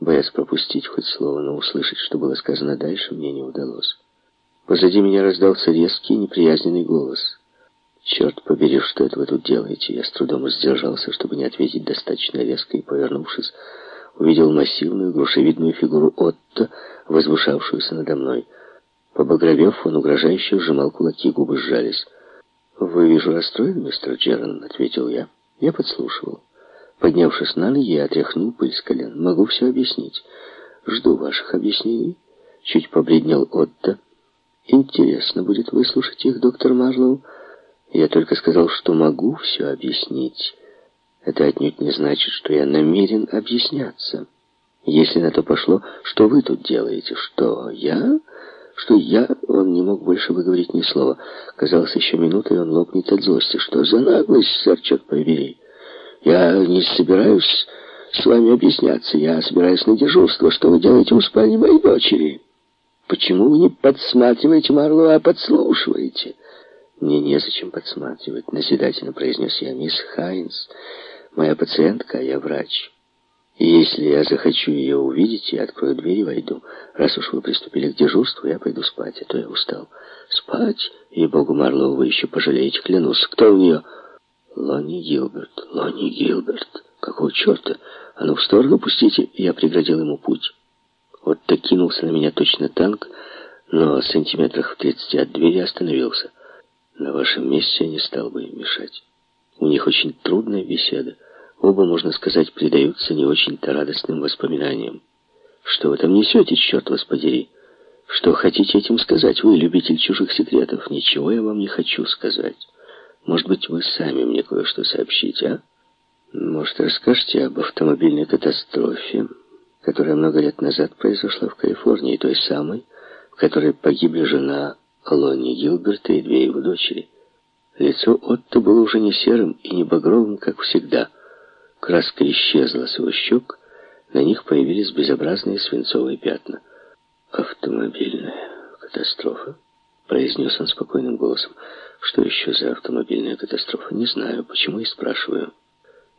боясь пропустить хоть слово, но услышать, что было сказано дальше, мне не удалось. Позади меня раздался резкий, неприязненный голос. «Черт побери, что это вы тут делаете?» Я с трудом сдержался, чтобы не ответить достаточно резко, и, повернувшись, увидел массивную грушевидную фигуру Отто, возвышавшуюся надо мной. Побагровев, он угрожающе сжимал кулаки, губы сжались. «Вы, вижу, расстроены, мистер Джерон», — ответил я. Я подслушивал. Поднявшись на ноги, я отряхнул пыль с колен. «Могу все объяснить. Жду ваших объяснений». Чуть побледнел Отто. Интересно будет выслушать их, доктор Марлоу. Я только сказал, что могу все объяснить. Это отнюдь не значит, что я намерен объясняться. Если на то пошло, что вы тут делаете? Что, я? Что я? Он не мог больше выговорить ни слова. Казалось, еще минута, и он лопнет от злости. Что за наглость, черт побери? Я не собираюсь с вами объясняться. Я собираюсь на дежурство. Что вы делаете у спальни моей дочери?» Почему вы не подсматриваете Марло, а подслушиваете? Мне незачем подсматривать, наседательно произнес я. Мисс Хайнс, моя пациентка, а я врач. Если я захочу ее увидеть, я открою дверь и войду. Раз уж вы приступили к дежурству, я пойду спать, а то я устал. Спать? И богу Марлоу, вы еще пожалеете, клянусь. Кто у нее? Лонни Гилберт. Лонни Гилберт. Какого черта? А ну в сторону пустите. Я преградил ему путь. Отто кинулся на меня точно танк, но сантиметрах в тридцати от двери остановился. На вашем месте я не стал бы им мешать. У них очень трудная беседа. Оба, можно сказать, предаются не очень-то радостным воспоминаниям. Что вы там несете, черт вас подери? Что хотите этим сказать? Вы любитель чужих секретов. Ничего я вам не хочу сказать. Может быть, вы сами мне кое-что сообщите, а? Может, расскажете об автомобильной катастрофе? которая много лет назад произошла в Калифорнии, той самой, в которой погибли жена Лонни Гилберта и две его дочери. Лицо Отто было уже не серым и не багровым, как всегда. Краска исчезла с его щек, на них появились безобразные свинцовые пятна. «Автомобильная катастрофа», — произнес он спокойным голосом. «Что еще за автомобильная катастрофа? Не знаю, почему и спрашиваю».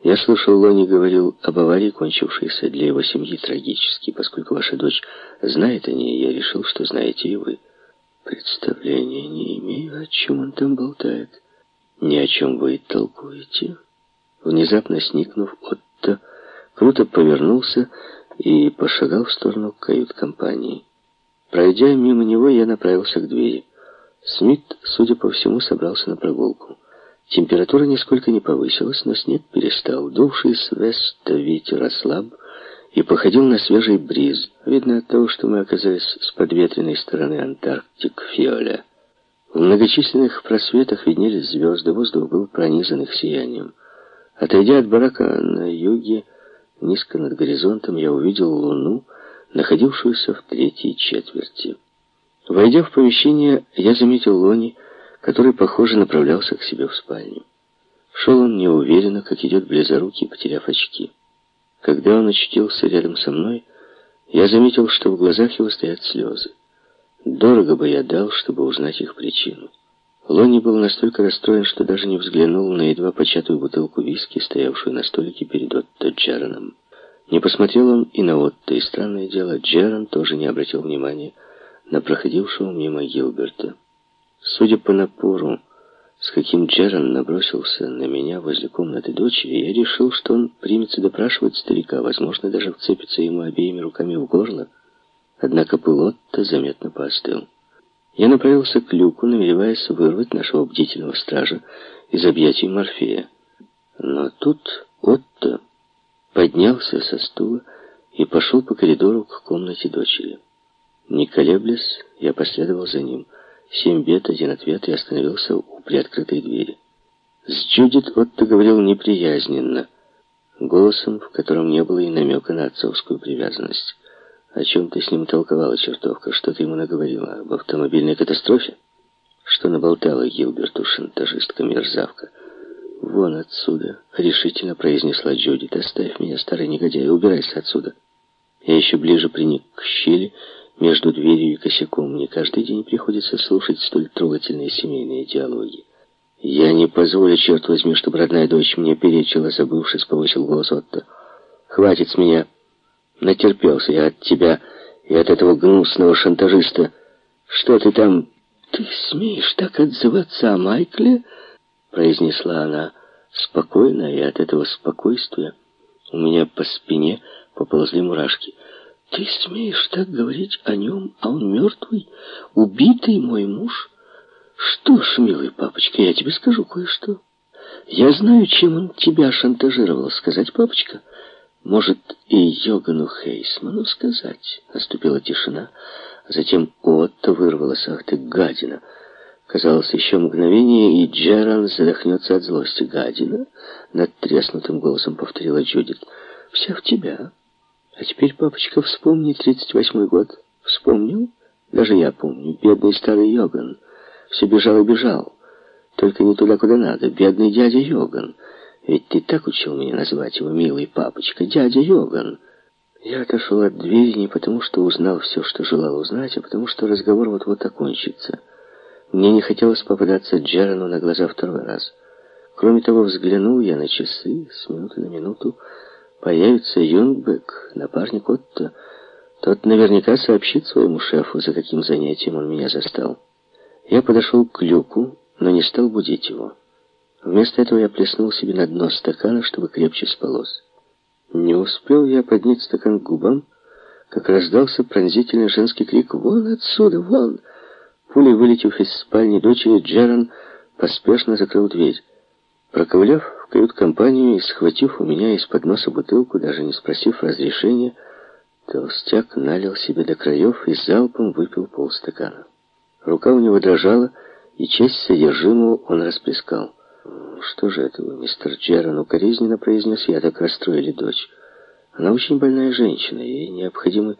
Я слышал, Лони говорил об аварии, кончившейся для его семьи трагически. Поскольку ваша дочь знает о ней, я решил, что знаете и вы. Представления не имею, о чем он там болтает. Ни о чем вы толкуете. Внезапно сникнув, Отто круто повернулся и пошагал в сторону кают-компании. Пройдя мимо него, я направился к двери. Смит, судя по всему, собрался на прогулку. Температура нисколько не повысилась, но снег перестал. Дувший с веста ветер ослаб и походил на свежий бриз. Видно от того, что мы оказались с подветренной стороны Антарктик-Фиоля. В многочисленных просветах виднелись звезды, воздух был пронизан их сиянием. Отойдя от барака на юге, низко над горизонтом, я увидел луну, находившуюся в третьей четверти. Войдя в помещение, я заметил Лони, который, похоже, направлялся к себе в спальню. Шел он неуверенно, как идет близорукий, потеряв очки. Когда он очутился рядом со мной, я заметил, что в глазах его стоят слезы. Дорого бы я дал, чтобы узнать их причину. Лонни был настолько расстроен, что даже не взглянул на едва початую бутылку виски, стоявшую на столике перед Отто Джераном. Не посмотрел он и на Отто, и странное дело, Джеран тоже не обратил внимания на проходившего мимо Гилберта. Судя по напору, с каким Джеран набросился на меня возле комнаты дочери, я решил, что он примется допрашивать старика, возможно, даже вцепится ему обеими руками в горло. Однако пылот-то заметно поостыл. Я направился к люку, намереваясь вырвать нашего бдительного стража из объятий Морфея. Но тут Отто поднялся со стула и пошел по коридору к комнате дочери. Не колеблясь, я последовал за ним — Семь бед, один ответ, и остановился у приоткрытой двери. С Джудит Отто говорил неприязненно, голосом, в котором не было и намека на отцовскую привязанность. О чем ты с ним толковала, чертовка? Что ты ему наговорила? Об автомобильной катастрофе? Что наболтала Гилберту шантажистка-мерзавка? «Вон отсюда!» — решительно произнесла Джудит. «Оставь меня, старый негодяй, убирайся отсюда!» Я еще ближе приник к щели между дверью и косяком. Мне каждый день приходится слушать столь трогательные семейные диалоги. «Я не позволю, черт возьми, чтобы родная дочь мне перечила, забывшись, повысил голос Отто. «Хватит с меня!» Натерпелся я от тебя и от этого гнусного шантажиста. Что ты там... Ты смеешь так отзываться о Майкле? Произнесла она спокойно, и от этого спокойствия у меня по спине поползли мурашки. Ты смеешь так говорить о нем, а он мертвый, убитый мой муж? Что ж, милый папочка, я тебе скажу кое-что. Я знаю, чем он тебя шантажировал. Сказать, папочка? Может, и Йогану Хейсману сказать? Наступила тишина. Затем Отто вырвалась. Ах ты, гадина! Казалось, еще мгновение, и Джеран задохнется от злости. «Гадина!» — над треснутым голосом повторила Джудит. «Вся в тебя. А теперь, папочка, вспомни тридцать восьмой год. Вспомнил? Даже я помню. Бедный старый Йоган. Все бежал и бежал. Только не туда, куда надо. Бедный дядя Йоган. Ведь ты так учил меня назвать его, милый папочка. Дядя Йоган». Я отошел от двери не потому, что узнал все, что желал узнать, а потому, что разговор вот-вот окончится. Мне не хотелось попадаться Джерану на глаза второй раз. Кроме того, взглянул я на часы, с минуты на минуту. Появится Юнгбек, напарник Отто. Тот наверняка сообщит своему шефу, за каким занятием он меня застал. Я подошел к люку, но не стал будить его. Вместо этого я плеснул себе на дно стакана, чтобы крепче спалось. Не успел я поднять стакан к губам, как раздался пронзительный женский крик «Вон отсюда, вон!» Пулей вылетев из спальни дочери, Джеран поспешно закрыл дверь. Проковыляв кают-компанию и схватив у меня из-под носа бутылку, даже не спросив разрешения, толстяк налил себе до краев и залпом выпил полстакана. Рука у него дрожала, и часть содержимого он расплескал. «Что же это вы, мистер Джеран, укоризненно произнес я, так расстроили дочь. Она очень больная женщина, ей необходимы